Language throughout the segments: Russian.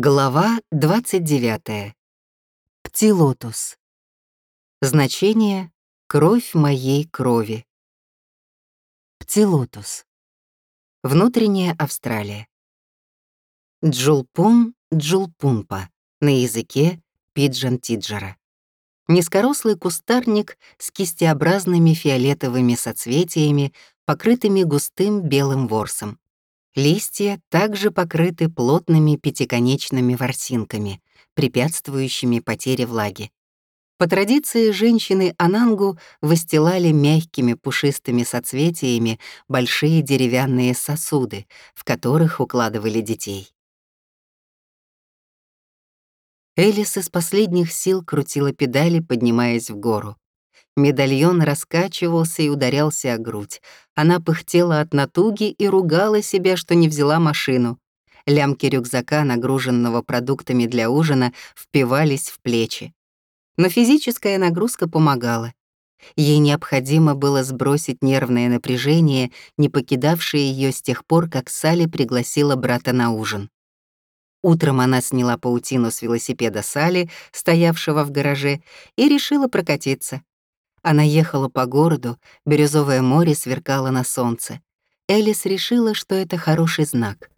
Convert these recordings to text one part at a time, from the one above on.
Глава 29. Птилотус. Значение «кровь моей крови». Птилотус. Внутренняя Австралия. Джулпун джулпунпа на языке пиджан-тиджера. Низкорослый кустарник с кистеобразными фиолетовыми соцветиями, покрытыми густым белым ворсом. Листья также покрыты плотными пятиконечными ворсинками, препятствующими потере влаги. По традиции женщины Анангу выстилали мягкими пушистыми соцветиями большие деревянные сосуды, в которых укладывали детей. Элис из последних сил крутила педали, поднимаясь в гору. Медальон раскачивался и ударялся о грудь. Она пыхтела от натуги и ругала себя, что не взяла машину. Лямки рюкзака, нагруженного продуктами для ужина, впивались в плечи. Но физическая нагрузка помогала. Ей необходимо было сбросить нервное напряжение, не покидавшее ее с тех пор, как Салли пригласила брата на ужин. Утром она сняла паутину с велосипеда Салли, стоявшего в гараже, и решила прокатиться. Она ехала по городу, бирюзовое море сверкало на солнце. Элис решила, что это хороший знак.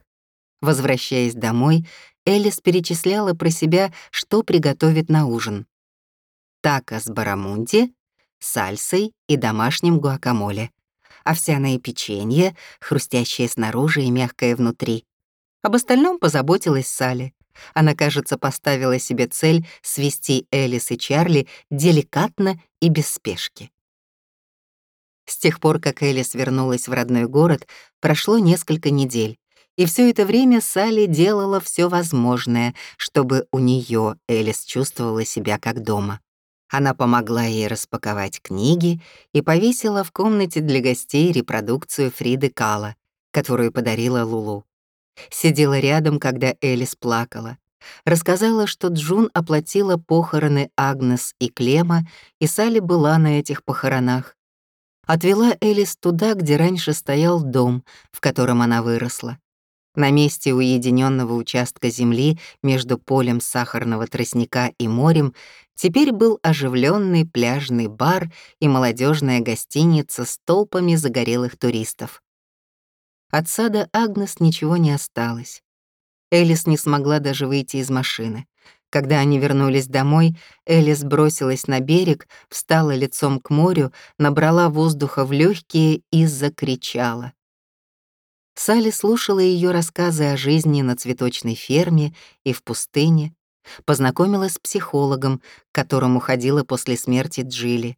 Возвращаясь домой, Элис перечисляла про себя, что приготовит на ужин. Тако с барамунди, сальсой и домашним гуакамоле. Овсяное печенье, хрустящее снаружи и мягкое внутри. Об остальном позаботилась Салли. Она, кажется, поставила себе цель свести Элис и Чарли деликатно и без спешки. С тех пор, как Элис вернулась в родной город, прошло несколько недель, и все это время Салли делала все возможное, чтобы у нее Элис чувствовала себя как дома. Она помогла ей распаковать книги и повесила в комнате для гостей репродукцию Фриды Кала, которую подарила Лулу. Сидела рядом, когда Элис плакала. Рассказала, что Джун оплатила похороны Агнес и Клема, и Салли была на этих похоронах. Отвела Элис туда, где раньше стоял дом, в котором она выросла. На месте уединенного участка земли между полем сахарного тростника и морем теперь был оживленный пляжный бар и молодежная гостиница с толпами загорелых туристов. От сада Агнес ничего не осталось. Элис не смогла даже выйти из машины. Когда они вернулись домой, Элис бросилась на берег, встала лицом к морю, набрала воздуха в легкие и закричала. Салли слушала ее рассказы о жизни на цветочной ферме и в пустыне, познакомилась с психологом, к которому ходила после смерти Джилли.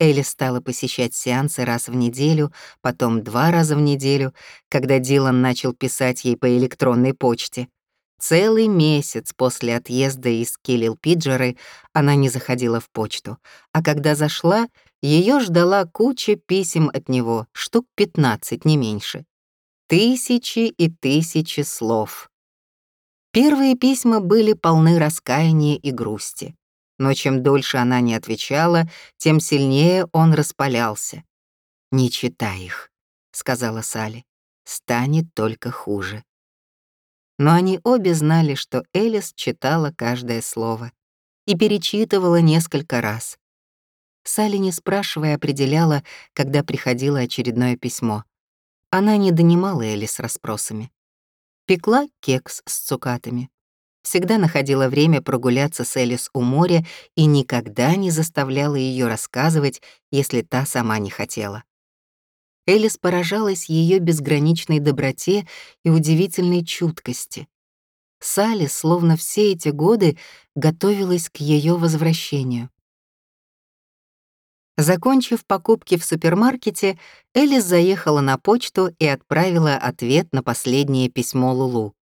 Элли стала посещать сеансы раз в неделю, потом два раза в неделю, когда Дилан начал писать ей по электронной почте. Целый месяц после отъезда из Киллил-Пиджеры она не заходила в почту, а когда зашла, ее ждала куча писем от него, штук 15, не меньше. Тысячи и тысячи слов. Первые письма были полны раскаяния и грусти но чем дольше она не отвечала, тем сильнее он распалялся. «Не читай их», — сказала Салли, — «станет только хуже». Но они обе знали, что Элис читала каждое слово и перечитывала несколько раз. Салли, не спрашивая, определяла, когда приходило очередное письмо. Она не донимала Элис расспросами. Пекла кекс с цукатами, всегда находила время прогуляться с Элис у моря и никогда не заставляла ее рассказывать, если та сама не хотела. Элис поражалась ее безграничной доброте и удивительной чуткости. Салли, словно все эти годы, готовилась к ее возвращению. Закончив покупки в супермаркете, Элис заехала на почту и отправила ответ на последнее письмо Лулу.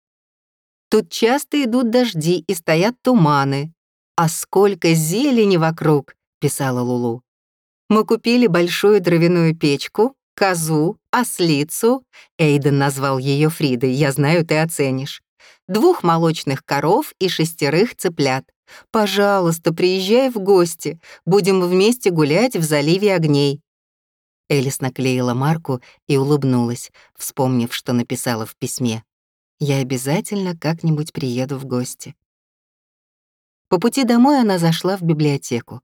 Тут часто идут дожди и стоят туманы. А сколько зелени вокруг, писала Лулу. Мы купили большую дровяную печку, козу, ослицу. Эйден назвал ее Фридой, я знаю, ты оценишь. Двух молочных коров и шестерых цыплят. Пожалуйста, приезжай в гости. Будем вместе гулять в заливе огней. Элис наклеила марку и улыбнулась, вспомнив, что написала в письме. Я обязательно как-нибудь приеду в гости. По пути домой она зашла в библиотеку.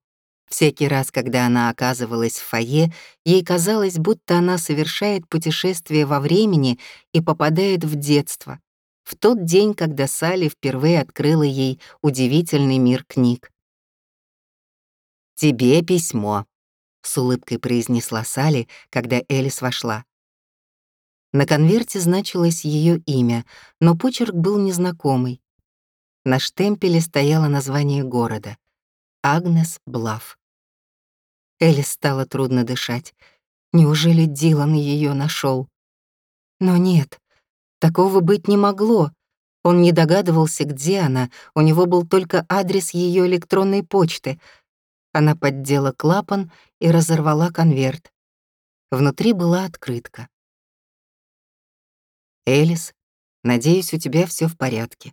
Всякий раз, когда она оказывалась в фойе, ей казалось, будто она совершает путешествие во времени и попадает в детство, в тот день, когда Салли впервые открыла ей удивительный мир книг. «Тебе письмо», — с улыбкой произнесла Салли, когда Элис вошла. На конверте значилось ее имя, но почерк был незнакомый. На штемпеле стояло название города — Агнес Блав. Элис стало трудно дышать. Неужели Дилан ее нашел? Но нет, такого быть не могло. Он не догадывался, где она, у него был только адрес ее электронной почты. Она поддела клапан и разорвала конверт. Внутри была открытка. Элис, надеюсь, у тебя все в порядке.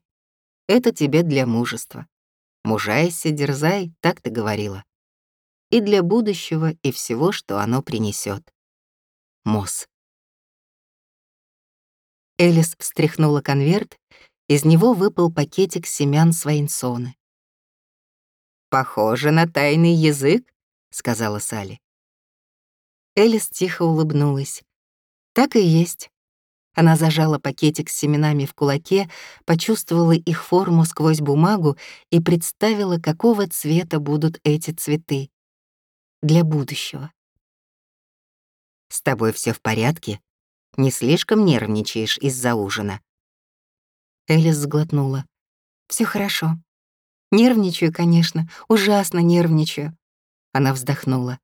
Это тебе для мужества. Мужайся, дерзай, так ты говорила. И для будущего, и всего, что оно принесет. Мосс. Элис встряхнула конверт, из него выпал пакетик семян свайнсоны. «Похоже на тайный язык», — сказала Салли. Элис тихо улыбнулась. «Так и есть. Она зажала пакетик с семенами в кулаке, почувствовала их форму сквозь бумагу и представила, какого цвета будут эти цветы. Для будущего. «С тобой все в порядке? Не слишком нервничаешь из-за ужина?» Элис сглотнула. Все хорошо. Нервничаю, конечно, ужасно нервничаю». Она вздохнула.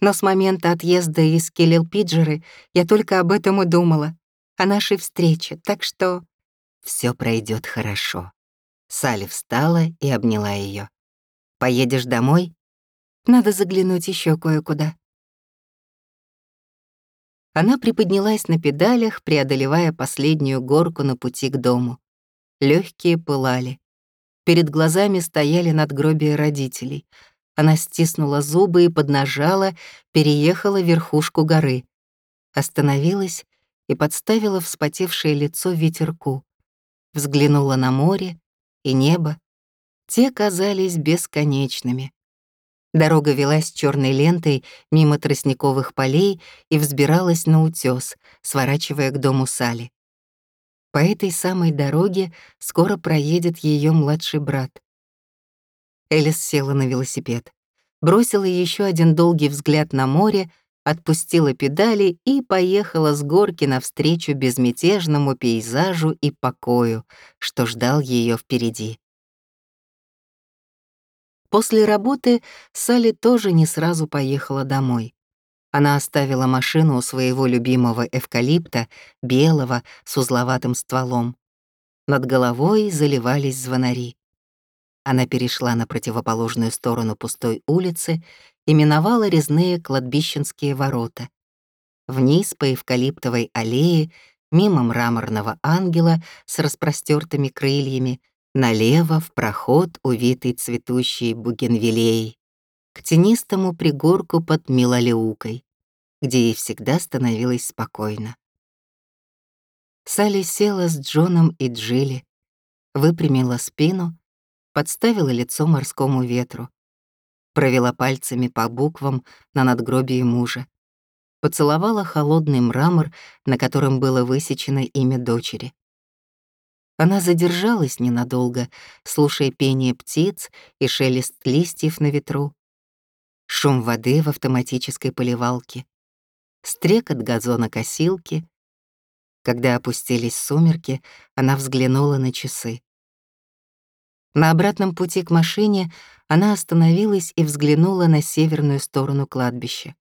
«Но с момента отъезда из Келлилпиджеры я только об этом и думала о нашей встрече, так что все пройдет хорошо. Салли встала и обняла ее. Поедешь домой? Надо заглянуть еще кое-куда. Она приподнялась на педалях, преодолевая последнюю горку на пути к дому. Легкие пылали. Перед глазами стояли надгробия родителей. Она стиснула зубы и поднажала, переехала верхушку горы. Остановилась и подставила вспотевшее лицо ветерку. Взглянула на море и небо. Те казались бесконечными. Дорога велась черной лентой мимо тростниковых полей и взбиралась на утес, сворачивая к дому Сали. По этой самой дороге скоро проедет ее младший брат. Элис села на велосипед, бросила еще один долгий взгляд на море, отпустила педали и поехала с горки навстречу безмятежному пейзажу и покою, что ждал ее впереди. После работы Салли тоже не сразу поехала домой. Она оставила машину у своего любимого эвкалипта, белого, с узловатым стволом. Над головой заливались звонари. Она перешла на противоположную сторону пустой улицы и миновала резные кладбищенские ворота. Вниз по эвкалиптовой аллее, мимо мраморного ангела с распростертыми крыльями, налево в проход, увитый цветущей бугенвилеей, к тенистому пригорку под Милолеукой, где ей всегда становилось спокойно. Салли села с Джоном и Джилли, выпрямила спину, подставила лицо морскому ветру, провела пальцами по буквам на надгробии мужа, поцеловала холодный мрамор, на котором было высечено имя дочери. Она задержалась ненадолго, слушая пение птиц и шелест листьев на ветру, шум воды в автоматической поливалке, стрекот газонокосилки. Когда опустились сумерки, она взглянула на часы. На обратном пути к машине она остановилась и взглянула на северную сторону кладбища.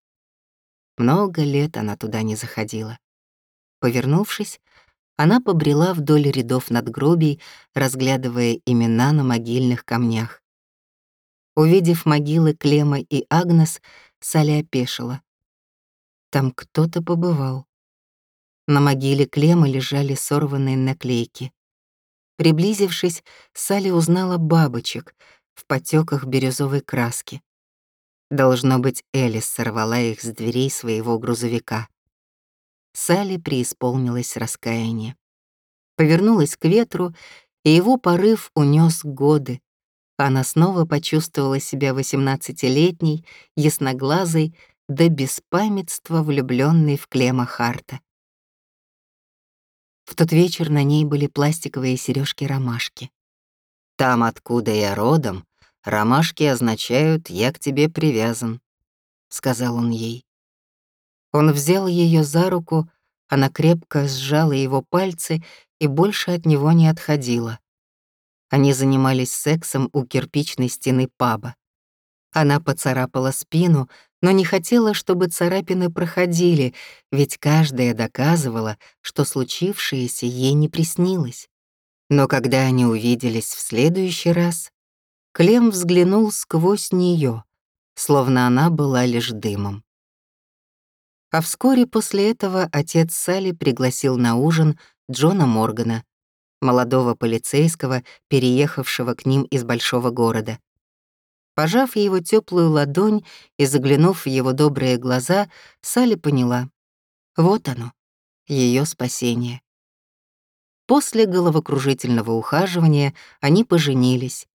Много лет она туда не заходила. Повернувшись, она побрела вдоль рядов надгробий, разглядывая имена на могильных камнях. Увидев могилы Клема и Агнес, Саля опешила. Там кто-то побывал. На могиле Клема лежали сорванные наклейки. Приблизившись, Салли узнала бабочек в потеках бирюзовой краски. Должно быть, Элис сорвала их с дверей своего грузовика. Салли преисполнилась раскаяние. повернулась к ветру, и его порыв унес годы. Она снова почувствовала себя восемнадцатилетней, ясноглазой, до беспамятства влюбленной в Клема Харта. В тот вечер на ней были пластиковые сережки ромашки. «Там, откуда я родом, ромашки означают «я к тебе привязан», — сказал он ей. Он взял ее за руку, она крепко сжала его пальцы и больше от него не отходила. Они занимались сексом у кирпичной стены паба. Она поцарапала спину, но не хотела, чтобы царапины проходили, ведь каждая доказывала, что случившееся ей не приснилось. Но когда они увиделись в следующий раз, Клем взглянул сквозь нее, словно она была лишь дымом. А вскоре после этого отец Салли пригласил на ужин Джона Моргана, молодого полицейского, переехавшего к ним из большого города. Пожав его теплую ладонь и заглянув в его добрые глаза, Салли поняла. Вот оно, ее спасение. После головокружительного ухаживания они поженились.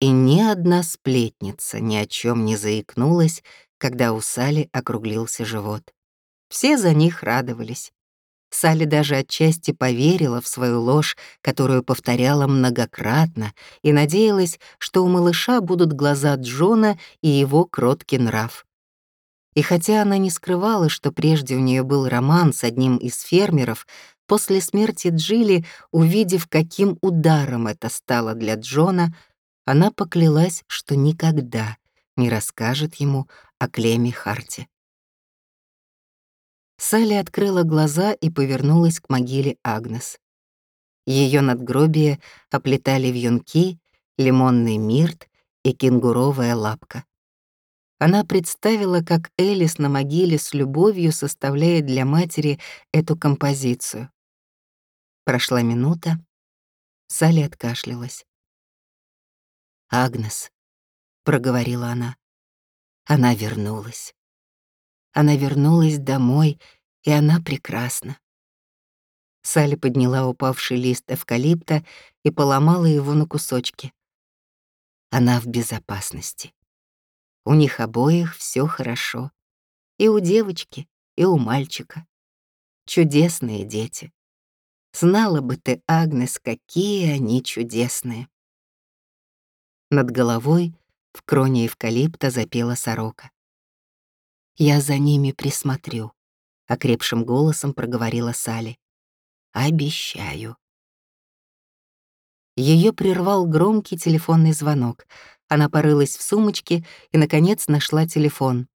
И ни одна сплетница ни о чем не заикнулась, когда у Сали округлился живот. Все за них радовались. Салли даже отчасти поверила в свою ложь, которую повторяла многократно, и надеялась, что у малыша будут глаза Джона и его кроткий нрав. И хотя она не скрывала, что прежде у нее был роман с одним из фермеров, после смерти Джилли, увидев, каким ударом это стало для Джона, она поклялась, что никогда не расскажет ему о Клеме Харте. Салли открыла глаза и повернулась к могиле Агнес. Ее надгробие оплетали вьюнки, лимонный мирт и кенгуровая лапка. Она представила, как Элис на могиле с любовью составляет для матери эту композицию. Прошла минута, Салли откашлялась. «Агнес», — проговорила она. Она вернулась. Она вернулась домой, и она прекрасна. Салли подняла упавший лист эвкалипта и поломала его на кусочки. Она в безопасности. У них обоих все хорошо. И у девочки, и у мальчика. Чудесные дети. Знала бы ты, Агнес, какие они чудесные. Над головой в кроне эвкалипта запела сорока. «Я за ними присмотрю», — окрепшим голосом проговорила Салли. «Обещаю». Ее прервал громкий телефонный звонок. Она порылась в сумочке и, наконец, нашла телефон.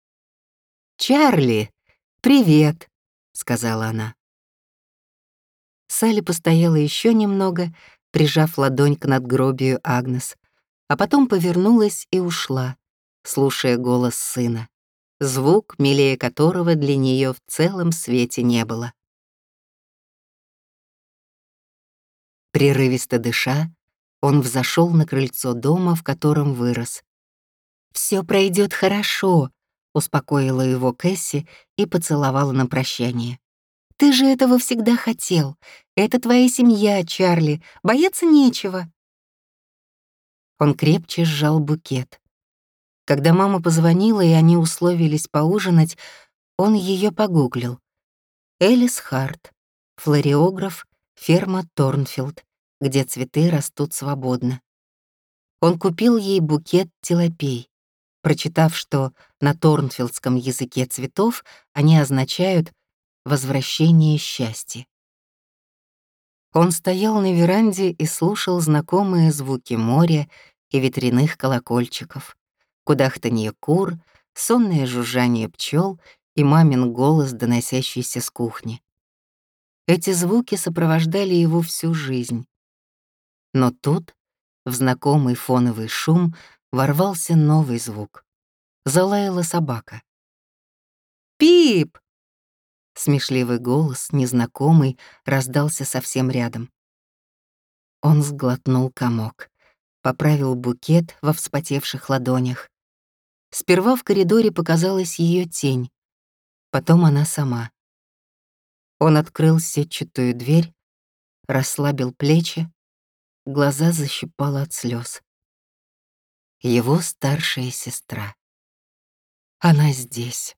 «Чарли, привет», — сказала она. Салли постояла еще немного, прижав ладонь к надгробию Агнес, а потом повернулась и ушла, слушая голос сына звук, милее которого для нее в целом свете не было. Прерывисто дыша, он взошел на крыльцо дома, в котором вырос. Все пройдет хорошо», — успокоила его Кэсси и поцеловала на прощание. «Ты же этого всегда хотел. Это твоя семья, Чарли. Бояться нечего». Он крепче сжал букет. Когда мама позвонила, и они условились поужинать, он ее погуглил. Элис Харт, флориограф, ферма Торнфилд, где цветы растут свободно. Он купил ей букет телопей, прочитав, что на торнфилдском языке цветов они означают «возвращение счастья». Он стоял на веранде и слушал знакомые звуки моря и ветряных колокольчиков кудахтанье кур, сонное жужжание пчел и мамин голос, доносящийся с кухни. Эти звуки сопровождали его всю жизнь. Но тут, в знакомый фоновый шум, ворвался новый звук. Залаяла собака. «Пип!» Смешливый голос, незнакомый, раздался совсем рядом. Он сглотнул комок, поправил букет во вспотевших ладонях. Сперва в коридоре показалась ее тень, потом она сама. Он открыл сетчатую дверь, расслабил плечи, глаза защипало от слез. Его старшая сестра. Она здесь.